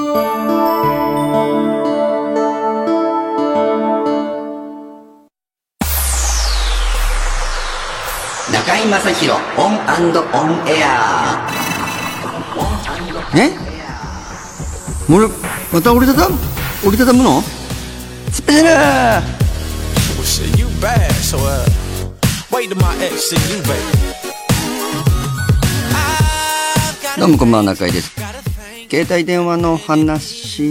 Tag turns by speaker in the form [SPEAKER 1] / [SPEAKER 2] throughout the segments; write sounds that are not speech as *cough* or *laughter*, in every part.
[SPEAKER 1] 中居正広オンオンエア。
[SPEAKER 2] えもれまた折りたたむ？折りたたむの？スペシャどうもこんばんは中居です。携帯電話の話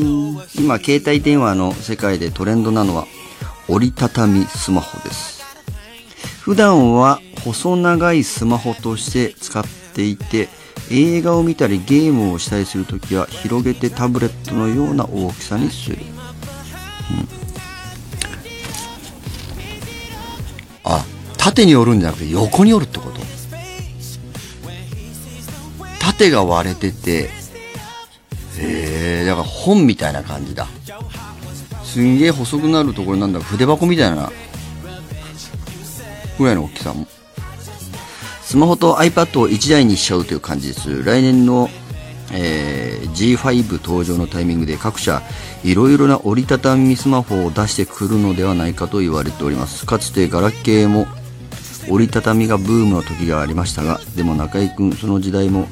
[SPEAKER 2] 今携帯電話の世界でトレンドなのは折りたたみスマホです。普段は細長いスマホとして使っていて映画を見たりゲームをしたりするときは広げてタブレットのような大きさにする、うん、あ縦に折るんじゃなくて横に折るってこと？縦が割れててえだから本みたいな感じだ。すんげえ細くなるところなんだ。筆箱みたいな。ぐらいの大きさも。スマホと iPad を1台にしちゃうという感じです。来年の、えー G5 登場のタイミングで各社いろいろな折りたたみスマホを出してくるのではないかと言われております。かつてガラケーも折りたたみがブームの時がありましたがでも中居君その時代も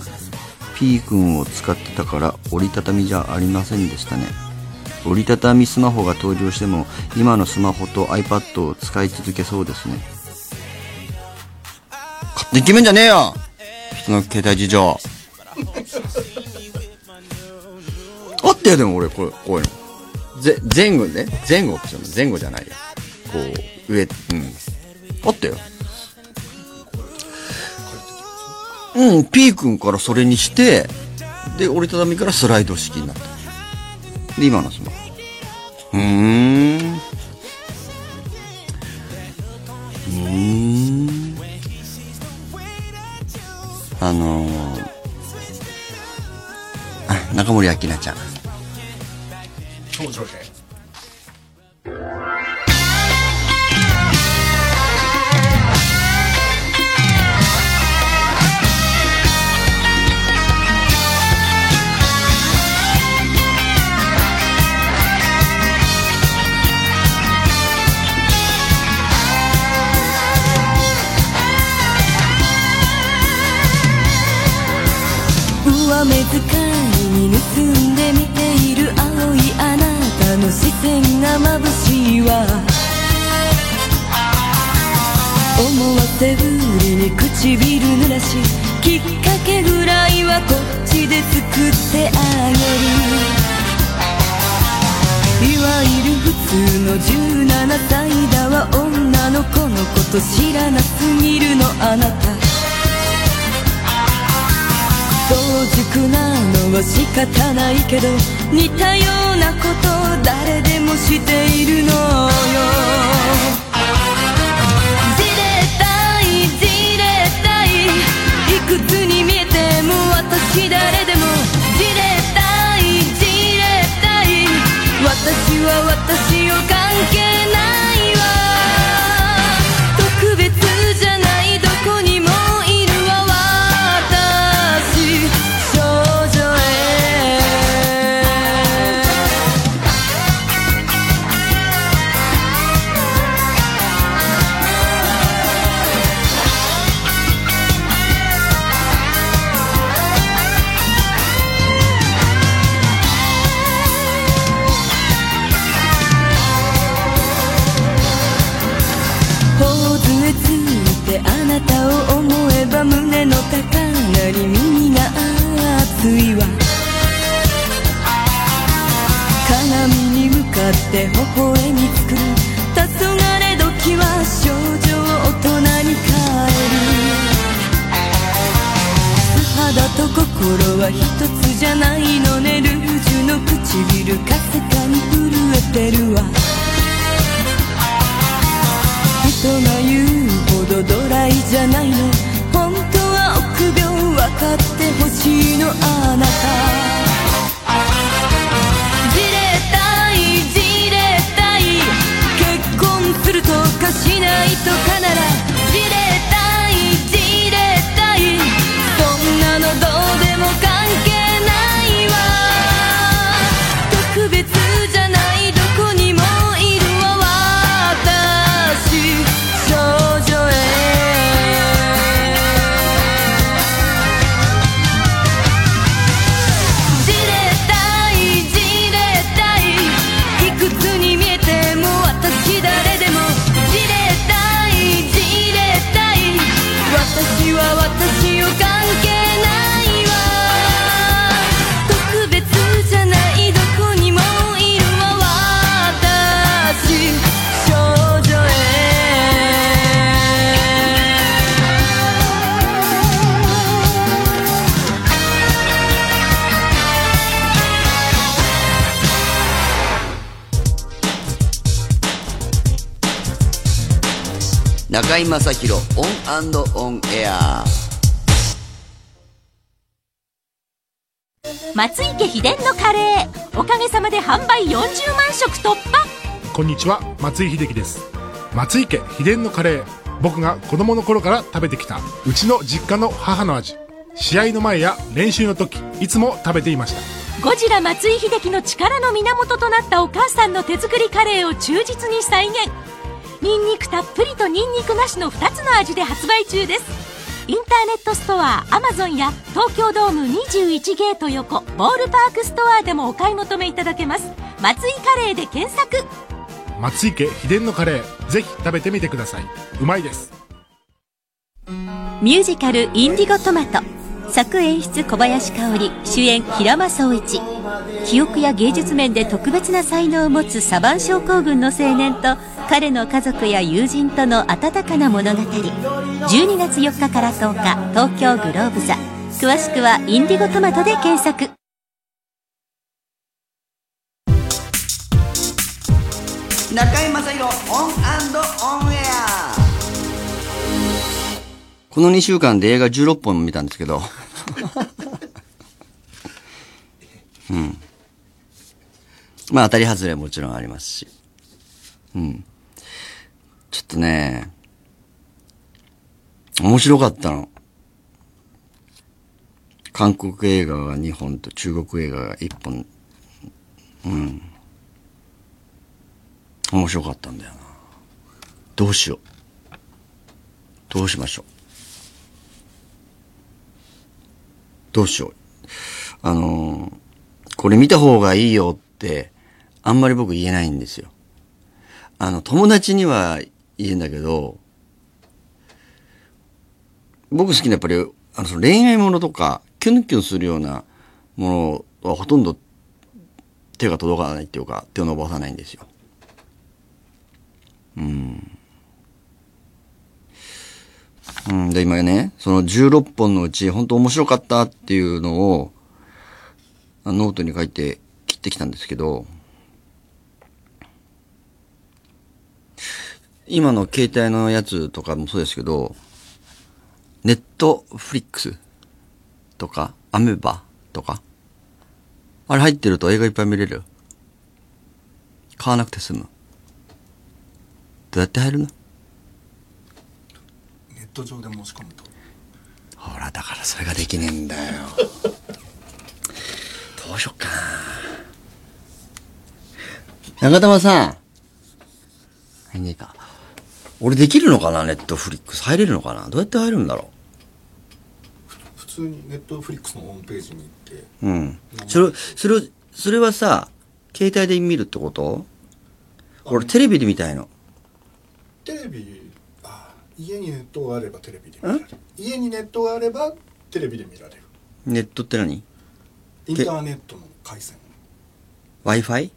[SPEAKER 2] P 君を使ってたから折りたたみじゃありませんでしたね。折りたたみスマホが登場しても今のスマホと iPad を使い続けそうですね。勝手に決めんじゃねえよ。人の携帯事情。あったよでも俺これこういうの。ぜ前後ね。前後っていうの前後じゃないよ。こう上うん。あったようん、P 君からそれにして、で、折りたたみからスライド式になった。で、今のスマホ。うーん。うーん。あのー、あ中森明菜ちゃん。
[SPEAKER 3] 上目遣いに盗んで見ている青いあなたの視線が眩しいわ。思わせぶりに唇濡らしきっかけぐらいはこっちで作ってあげる。いわゆる普通の17歳だわ女の子のこと知らなすぎるのあなた。熟なのは仕方ないけど似たようなこと誰でもしているのよ。じれたいじれたいいくつに見えても私誰でも。じれたいじれたい私は私を関係ない。素肌と心は一つじゃないのね。ルージュの唇かすかに震えてるわ。人が言うほどドライじゃないの。本当は臆病分かってほしいのあなた。じれたいじれたい。結婚するとかしないとかならじれた
[SPEAKER 2] 中居正広オンオンエア。
[SPEAKER 4] 松井家秘伝のカレー。おかげさまで販売40万食突破。
[SPEAKER 5] こんにちは松井秀喜です。松井家秘伝のカレー。僕が子供の頃から食べてきたうちの実家の母の味。試合の前や練習の時いつも食べていました。
[SPEAKER 4] ゴジラ松井秀喜の力の源となったお母さんの手作りカレーを忠実に再現ニンニクたっぷりとニンニクなしの2つの味で発売中です。インターネットストアアマゾンや東京ドーム21ゲート横ボールパークストアでもお買い求めいただけます。松井カレーで検索。
[SPEAKER 5] 松井家秘伝のカレーぜひ食べてみてください。うまいです。
[SPEAKER 4] ミュージカル「インディゴトマト」作演出小林香織主演平間総一。記憶や芸術面で特別な才能を持つサバン症候群の青年と彼の家族や友人との温かな物語。12月4日から10日東京グローブ座。詳しくは「インディゴトマト」で検索。
[SPEAKER 1] 中居正広オンオン。
[SPEAKER 2] この2週間で映画16本見たんですけど。*laughs* うん。まあ当たり外れもちろんありますし。うん。ちょっとね、面白かったの。韓国映画が2本と中国映画が1本。うん。面白かったんだよな。どうしよう。どうしましょう。どうしよう。あのーこれ見た方がいいよって、あんまり僕言えないんですよ。あの、友達には言えんだけど、僕好きなやっぱり、あの、の恋愛ものとか、キュンキュンするようなものはほとんど手が届かないっていうか、手を伸ばさないんですよ。うん、んで、今ね、その16本のうち、本当面白かったっていうのを、ノートに書いてきてきたんですけど、今の携帯のやつとかもそうですけど、ネットフリックスとか、アベマとか、あれ入ってると映画いっぱい見れる。買わなくて済む。どうやって入るの？
[SPEAKER 6] ト上で申し込むと
[SPEAKER 2] ほら、だからそれができねえんだよ。*laughs* どうしよっかな。中玉さん。入んねえか。俺できるのかなネットフリックス。入れるのかなどうやって入るんだろ
[SPEAKER 6] 普通にネットフリックスのホームページに行って
[SPEAKER 2] う。うん。それ、それを、それはさ、携帯で見るってこと？俺テレビで見たいの。
[SPEAKER 6] テレビあ家にネットがあればテレビで見られる家にネットがあればテレビで見られる
[SPEAKER 2] ネットって何？
[SPEAKER 6] インターネットの回線
[SPEAKER 2] ?Wi-Fi?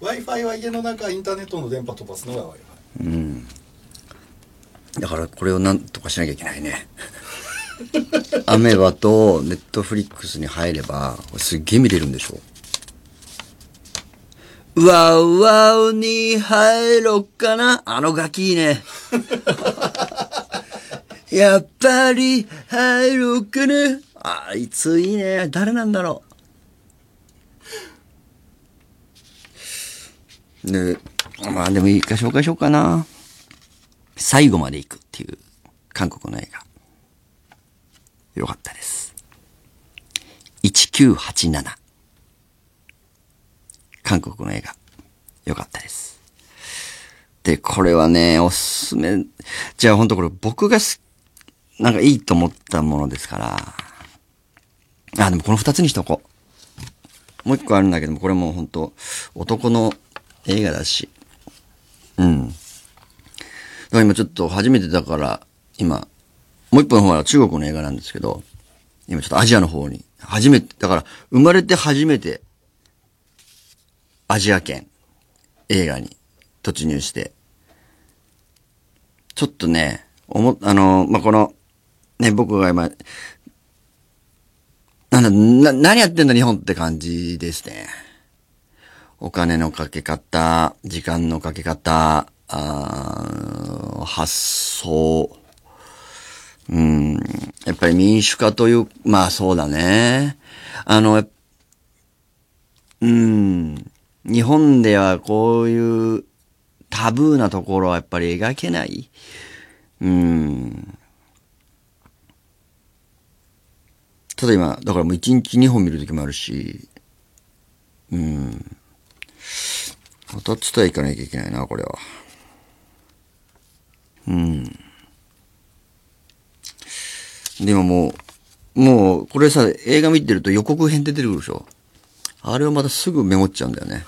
[SPEAKER 6] w i f i は家の中インターネットの電波飛ばすのが w i f i
[SPEAKER 2] うん。だからこれをなんとかしなきゃいけないね。*laughs* アメバとネットフリックスに入れば、すっげえ見れるんでしょ？ワウワウに入ろっかなあのガキいいね。*laughs* やっぱり入ろっかなあいついいね。誰なんだろう。で、まあでもいいか紹介しようかな。最後まで行くっていう韓国の映画。よかったです。1987。韓国の映画。よかったです。で、これはね、おすすめ。じゃあ本当これ僕がす、なんかいいと思ったものですから。あ、でもこの二つにしとこう。もう一個あるんだけども、これも本当男の映画だし。うん。だから今ちょっと初めてだから、今、もう一本の方は中国の映画なんですけど、今ちょっとアジアの方に、初めて、だから生まれて初めて、アジア圏、映画に突入して、ちょっとね、思、あの、まあ、この、ね、僕が今、なんだ、な、何やってんだ日本って感じですね。お金のかけ方、時間のかけ方、あ発想、うん、やっぱり民主化という、まあそうだね。あの、うん、日本ではこういうタブーなところはやっぱり描けない？うん。ただ今、だからもう1日2本見るときもあるし、うん。また伝えいかなきゃいけないな、これは。うん。でももう、もう、これさ、映画見てると予告編って出てくるでしょ？あれをまたすぐメモっちゃうんだよね。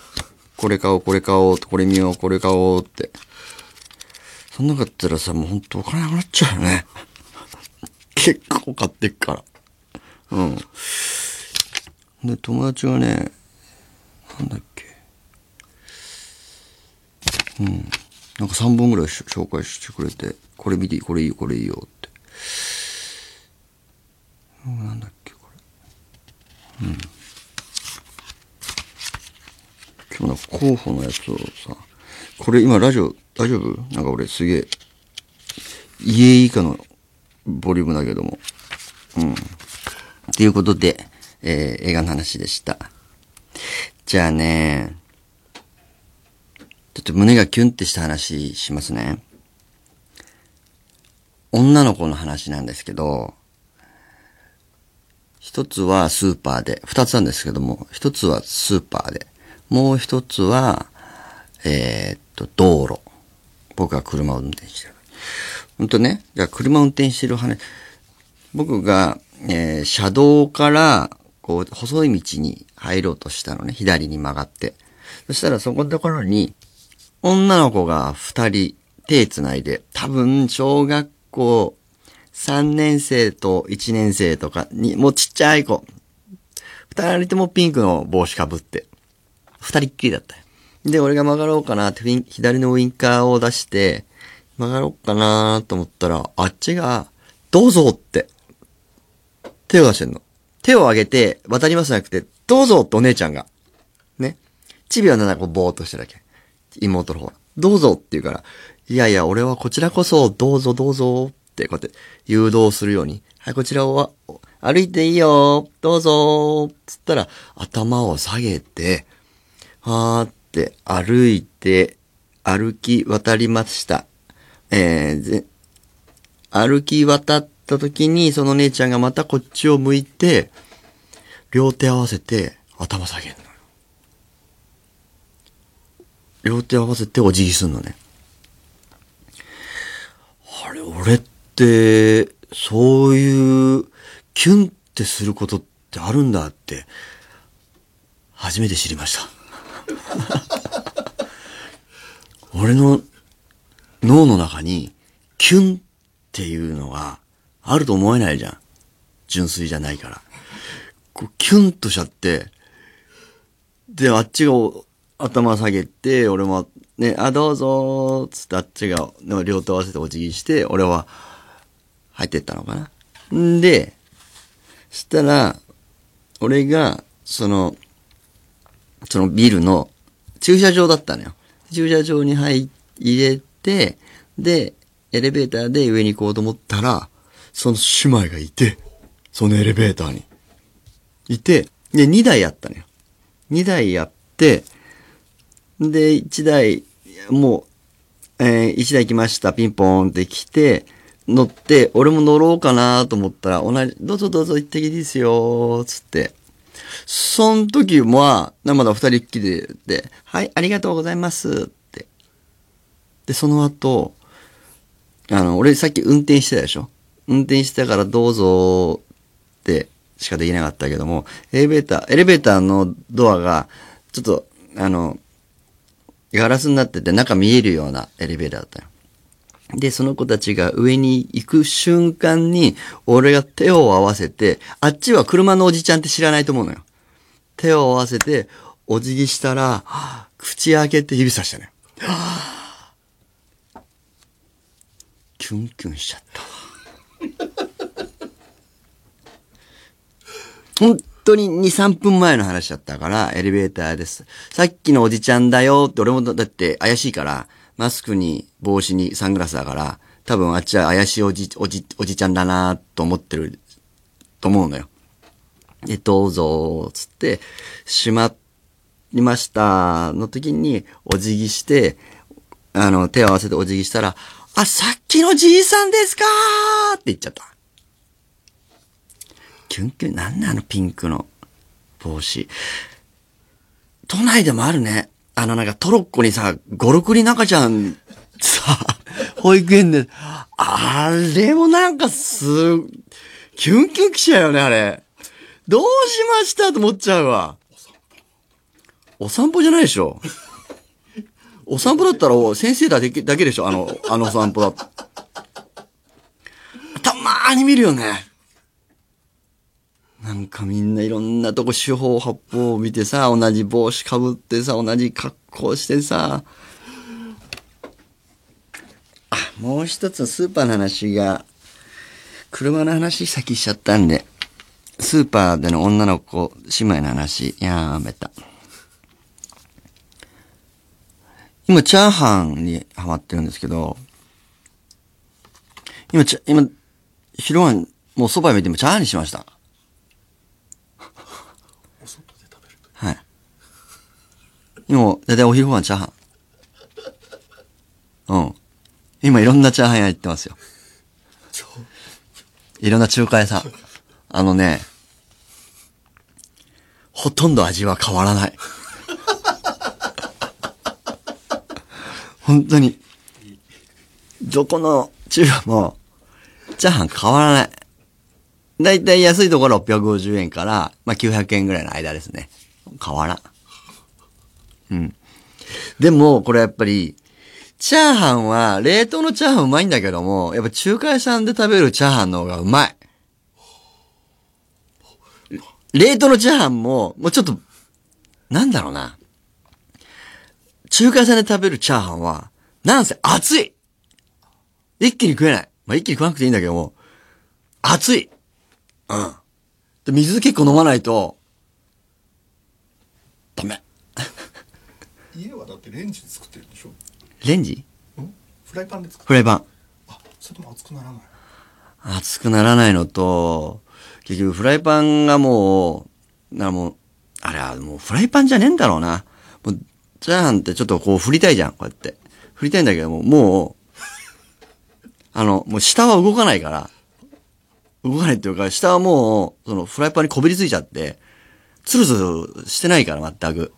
[SPEAKER 2] これ買おう、これ買おう、これ見よう、これ買おうって。そんなかったらさ、もうほんとお金なくなっちゃうよね。結構買ってっから。うん。で、友達がね、なんだっけ。うん。なんか3本ぐらい紹介してくれて、これ見ていい、これいいよ、これいいよって。うんなんだっけ、これ。うん。今日の候補のやつをさ、これ今ラジオ大丈夫？なんか俺すげえ、家以下のボリュームだけども。うん。ということで、えー映画の話でした。じゃあね、ちょっと胸がキュンってした話しますね。女の子の話なんですけど、一つはスーパーで、二つなんですけども、一つはスーパーで、もう一つは、えーっと、道路。僕が車を運転してる。ほんとね、じゃ車を運転してる話、僕が、えー車道から、こう、細い道に入ろうとしたのね、左に曲がって。そしたらそこのところに、女の子が二人手繋いで、多分小学校3年生と1年生とかに、もうちっちゃい子。二人ともピンクの帽子かぶって。二人っきりだったよ。で、俺が曲がろうかなって、左のウィンカーを出して、曲がろうかなと思ったら、あっちが、どうぞって、手を出してんの。手を挙げて、渡りますじゃなくて、どうぞってお姉ちゃんが。ね。チビはなんか、ぼーっとしてるだけ。妹の方は。どうぞって言うから、いやいや、俺はこちらこそ、どうぞどうぞって、こうやって誘導するように、はい、こちらを、歩いていいよどうぞつったら、頭を下げて、はーって歩いて、歩き渡りました。えー、ぜ、歩き渡った時に、その姉ちゃんがまたこっちを向いて、両手合わせて、頭下げるの。両手合わせてお辞儀すんのね。あれ、俺って、そういう、キュンってすることってあるんだって、初めて知りました。俺の脳の中に、キュンっていうのがあると思えないじゃん。純粋じゃないから。こうキュンとしちゃって、で、あっちが頭下げて、俺も、ね、あ、どうぞーつってあっちが、両手合わせてお辞儀して、俺は、入ってったのかな。んで、したら、俺が、その、そのビルの駐車場だったのよ。駐車場に入、入れて、で、エレベーターで上に行こうと思ったら、その姉妹がいて、そのエレベーターに。いて、で、2台あったのよ。2台やって、で、1台、もう、えー、1台来ました、ピンポーンって来て、乗って、俺も乗ろうかなと思ったら、同じ、どうぞどうぞ行ってきですよ、つって。その時は、まだ二人っきりで、はい、ありがとうございますって。で、その後、あの、俺さっき運転してたでしょ？運転してたからどうぞってしかできなかったけども、エレベーター、エレベーターのドアが、ちょっと、あの、ガラスになってて中見えるようなエレベーターだったよ。で、その子たちが上に行く瞬間に、俺が手を合わせて、あっちは車のおじちゃんって知らないと思うのよ。手を合わせて、お辞儀したら、口開けて指さしたのよ。キュンキュンしちゃったわ。本当に2、3分前の話だったから、エレベーターです。さっきのおじちゃんだよって、俺もだって怪しいから、マスクに帽子にサングラスだから、多分あっちは怪しいおじ、おじ、おじちゃんだなと思ってると思うのよ。で、どうぞ、つって、閉まりました、の時に、お辞儀して、あの、手を合わせてお辞儀したら、あ、さっきのじいさんですかーって言っちゃった。キュンキュン、なんなのピンクの帽子。都内でもあるね。あのなんかトロッコにさ、ゴロクリ中ちゃん、さ、*laughs* 保育園で、あれもなんかす、キュンキュン来ちゃうよね、あれ。どうしました？と思っちゃうわ。お散歩じゃないでしょ？お散歩だったら先生だけだけでしょ？あの、あのお散歩だ。たまーに見るよね。なんかみんないろんなとこ四方八方を見てさ、同じ帽子かぶってさ、同じ格好してさ。あ、もう一つスーパーの話が、車の話先しちゃったんで、スーパーでの女の子、姉妹の話、やめた。今、チャーハンにハマってるんですけど、今、ちゃ今、昼ご飯、もう蕎麦見てもチャーハンにしました。はい。今、だいたいお昼ご飯チャーハン。うん。今いろんなチャーハン屋行ってますよ。いろんな中華屋さん。あのね、ほとんど味は変わらない。本当に。どこの中華も、チャーハン変わらない。だいたい安いところ650円から、まあ、900円ぐらいの間ですね。変わらん。うん。でも、これやっぱり、チャーハンは、冷凍のチャーハンうまいんだけども、やっぱ中華屋さんで食べるチャーハンの方がうまい。冷凍のチャーハンも、もうちょっと、なんだろうな。中華屋さんで食べるチャーハンは、なんせ熱い一気に食えない。まあ、一気に食わなくていいんだけども、熱いうん。で、水結構飲まないと、ダメ。
[SPEAKER 6] 家はだってレンジで作ってるんでしょ？
[SPEAKER 2] レンジ？
[SPEAKER 6] ん？フライパンで作って
[SPEAKER 2] フライパン。
[SPEAKER 6] あそれでも熱くならない？
[SPEAKER 2] 熱くならないのと、結局フライパンがもう、なもう、あれはもうフライパンじゃねえんだろうな。もう、チャーハンってちょっとこう振りたいじゃん、こうやって。振りたいんだけども、もう、*laughs* あの、もう下は動かないから、動かないっていうか、下はもう、そのフライパンにこびりついちゃって、ツルツルしてないから、全く。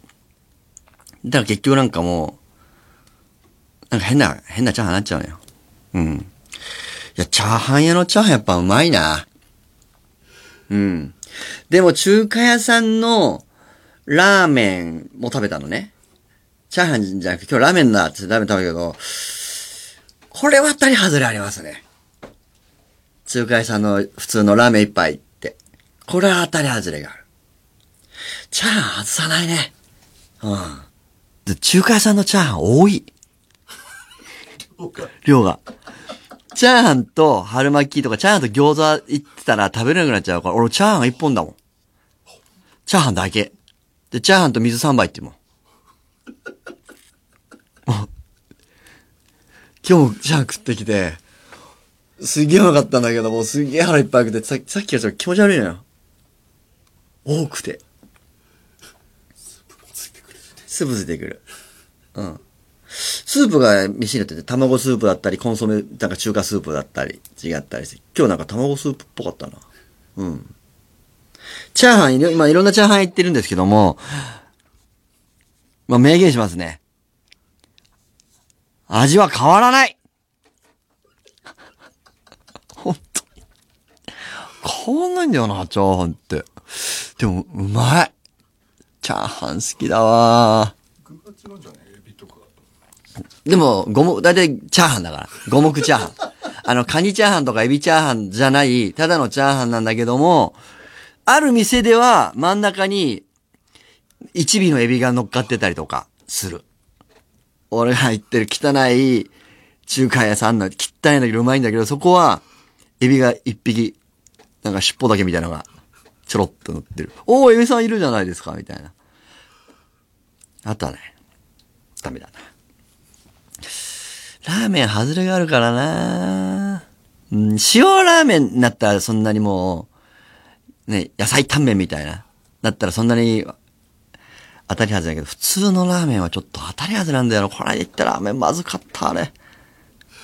[SPEAKER 2] だから結局なんかもう、なんか変な、変なチャーハンになっちゃうのよ。うん。いや、チャーハン屋のチャーハンやっぱうまいな。うん。でも中華屋さんのラーメンも食べたのね。チャーハンじゃなくて今日ラーメンだってラーメン食べたけど、これは当たり外れありますね。中華屋さんの普通のラーメン一杯って。これは当たり外れがある。チャーハン外さないね。うん。で中華屋さんのチャーハン多い。量が。チャーハンと春巻きとか、チャーハンと餃子行ってたら食べれなくなっちゃうから、俺チャーハン一本だもん。チャーハンだけ。で、チャーハンと水3杯ってもん。*laughs* 今日もチャーハン食ってきて、すげえうまかったんだけど、もうすげえ腹いっぱいくて、ささっきからちょっと気持ち悪いのよ。多くて。スープついてくる。うん。スープが飯になってて、卵スープだったり、コンソメ、なんか中華スープだったり、違ったりして、今日なんか卵スープっぽかったな。うん。チャーハンいろ、今いろんなチャーハン行ってるんですけども、まあ、明言しますね。味は変わらない *laughs* 本当。変わんないんだよな、チャーハンって。でも、うまい。チャーハン好きだわでも、五目、だいたいチャーハンだから。五目チャーハン。*laughs* あの、カニチャーハンとかエビチャーハンじゃない、ただのチャーハンなんだけども、ある店では真ん中に、一尾のエビが乗っかってたりとか、する。俺が行ってる汚い中華屋さんの、汚いんだけどうまいんだけど、そこは、エビが一匹、なんか尻尾だけみたいなのが、ちょろっと塗ってる。おー、エビさんいるじゃないですか、みたいな。あとはね、ダメだな。ラーメン外れがあるからなうん、塩ラーメンになったらそんなにもう、ね、野菜タンメンみたいな。だったらそんなに当たり外れだけど、普通のラーメンはちょっと当たり外れなんだよな。この間行ったラーメンまずかった、あれ。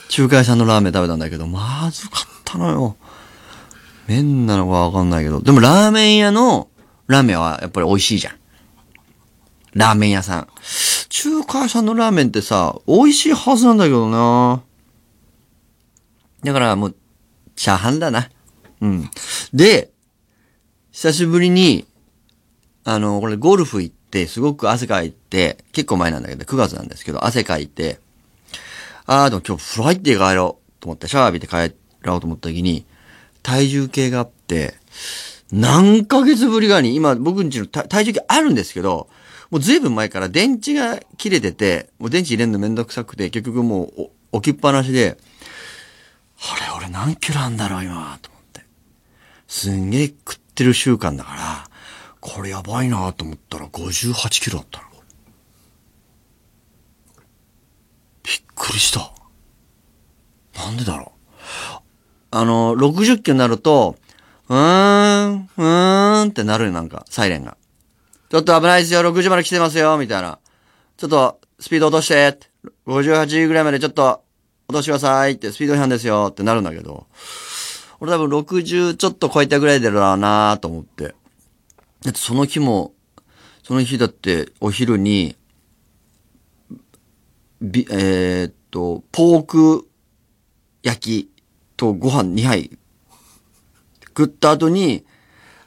[SPEAKER 2] 中華屋さんのラーメン食べたんだけど、まずかったのよ。麺なのかわかんないけど。でもラーメン屋のラーメンはやっぱり美味しいじゃん。ラーメン屋さん。中華屋さんのラーメンってさ、美味しいはずなんだけどな。だからもう、チャーハンだな。うん。で、久しぶりに、あの、これゴルフ行って、すごく汗かいて、結構前なんだけど、9月なんですけど、汗かいて、あーでも今日風呂入って帰ろうと思って、シャワー浴びて帰ろうと思った時に、体重計があって、何ヶ月ぶりかに、今僕んちの体重計あるんですけど、もうずいぶん前から電池が切れてて、もう電池入れるのめんどくさくて、結局もう置きっぱなしで、あれ俺何キロあんだろう今、と思って。すんげえ食ってる習慣だから、これやばいなと思ったら58キロだったの。びっくりした。なんでだろう。あの、60キロになると、うーん、うーんってなるよ、なんか、サイレンが。ちょっと危ないですよ、60まで来てますよ、みたいな。ちょっと、スピード落としてって、58ぐらいまでちょっと、落としてくださいって、スピード違反ですよってなるんだけど、俺多分60ちょっと超えたぐらいだろうなと思って。だってその日も、その日だってお昼に、び、えーっと、ポーク焼きとご飯2杯食った後に、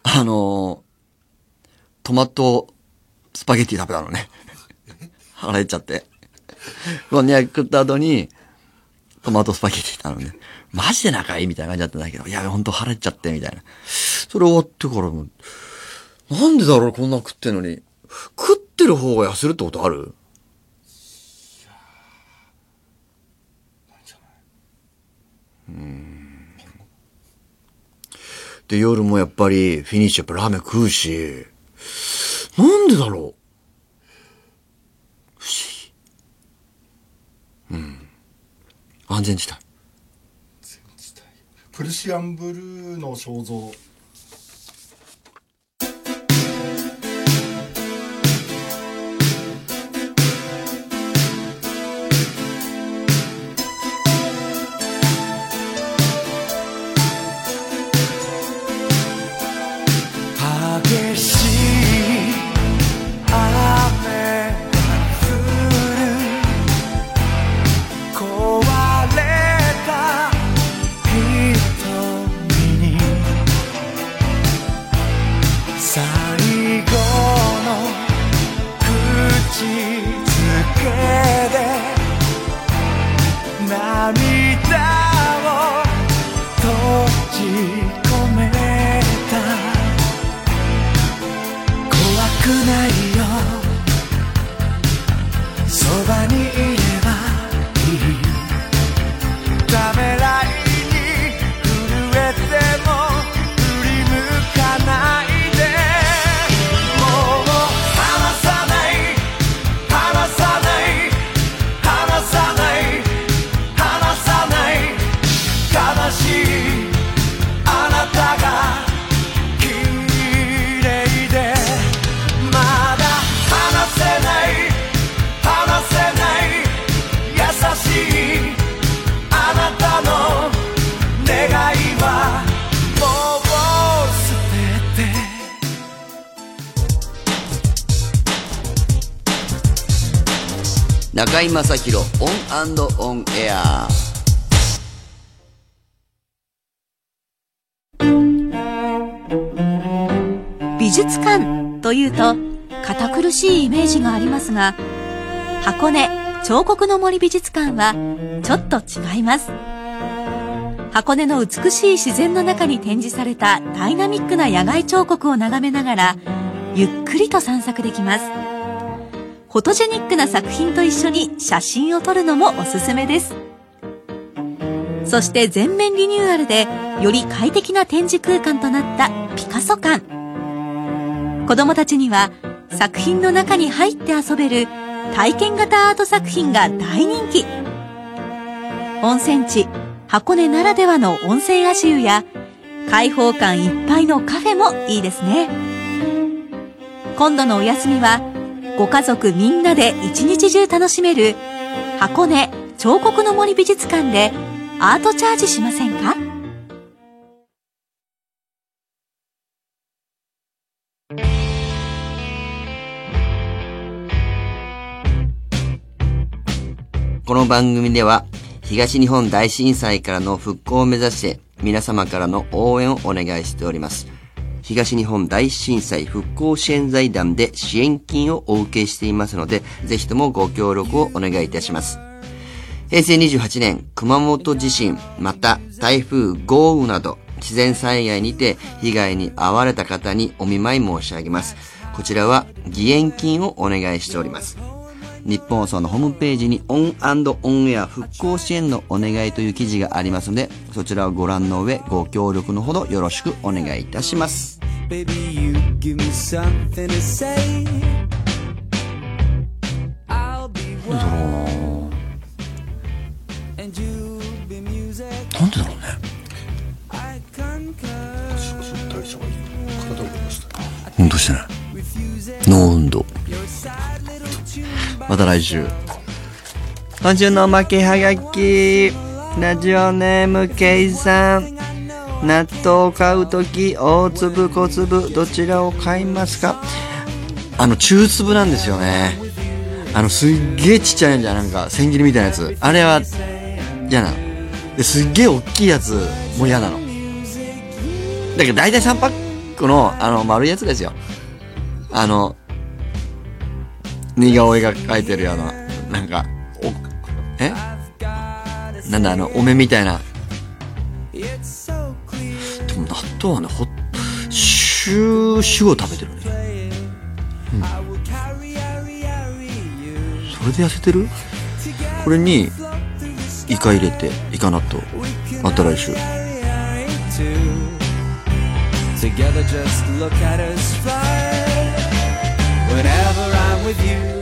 [SPEAKER 2] あのトマトスパゲッティ食べたのね。腹減っちゃって。ご飯2杯食った後に、トマトスパゲッティ頼んで、マジで仲いい？みたいな感じだったんだけど、いや、ほんと腹減っちゃって、みたいな。それ終わってからもう、なんでだろう、こんな食ってんのに。食ってる方が痩せるってことある？で、夜もやっぱりフィニッシュやっぱラーメン食うし、なんでだろう？不思議。うん。安全地帯。
[SPEAKER 6] プルシアンブルーの肖像
[SPEAKER 2] 中居正広オンオンエア。
[SPEAKER 4] 美術館というと堅苦しいイメージがありますが箱根彫刻の森美術館はちょっと違います。箱根の美しい自然の中に展示されたダイナミックな野外彫刻を眺めながらゆっくりと散策できます。フォトジェニックな作品と一緒に写真を撮るのもおすすめです。そして全面リニューアルでより快適な展示空間となったピカソ館。子供たちには作品の中に入って遊べる体験型アート作品が大人気。温泉地箱根ならではの温泉足湯や開放感いっぱいのカフェもいいですね。今度のお休みはご家族みんなで一日中楽しめる箱根彫刻の森美術館でアートチャージしませんか？
[SPEAKER 2] この番組では東日本大震災からの復興を目指して皆様からの応援をお願いしております。東日本大震災復興支援財団で支援金をお受けしていますので、ぜひともご協力をお願いいたします。平成28年、熊本地震、また台風、豪雨など、自然災害にて被害に遭われた方にお見舞い申し上げます。こちらは義援金をお願いしております。ニッポン放送のホームページにオンオンエア復興支援のお願いという記事がありますので、そちらをご覧の上、ご協力のほどよろしくお願いいたします。
[SPEAKER 7] Baby, you give me something to say. I'll be one, and you'll be music.
[SPEAKER 2] なんでだろうね。
[SPEAKER 7] I concur.
[SPEAKER 6] 代謝がいい体を動かしたい
[SPEAKER 2] 運動してない。ノー運動。また来週。今週のおまけはがき。ラジオネームケイさん。納豆を買うとき、大粒、小粒、どちらを買いますか？あの、中粒なんですよね。あの、すっげえちっちゃいんじゃん。なんか、千切りみたいなやつ。あれは、嫌なの。で、すっげえ大きいやつも嫌なの。だけど大体3パックの、あの、丸いやつですよ。あの、似顔絵が描いてるような、なんか、お、え？なんだあの、お面みたいな。でも納豆はね、ほ、週、週を食べてるね。うん。それで痩せてる？これに、イカ入れて、イカ納豆。また来週。
[SPEAKER 7] Together, just look at us fly. Whenever I'm with you,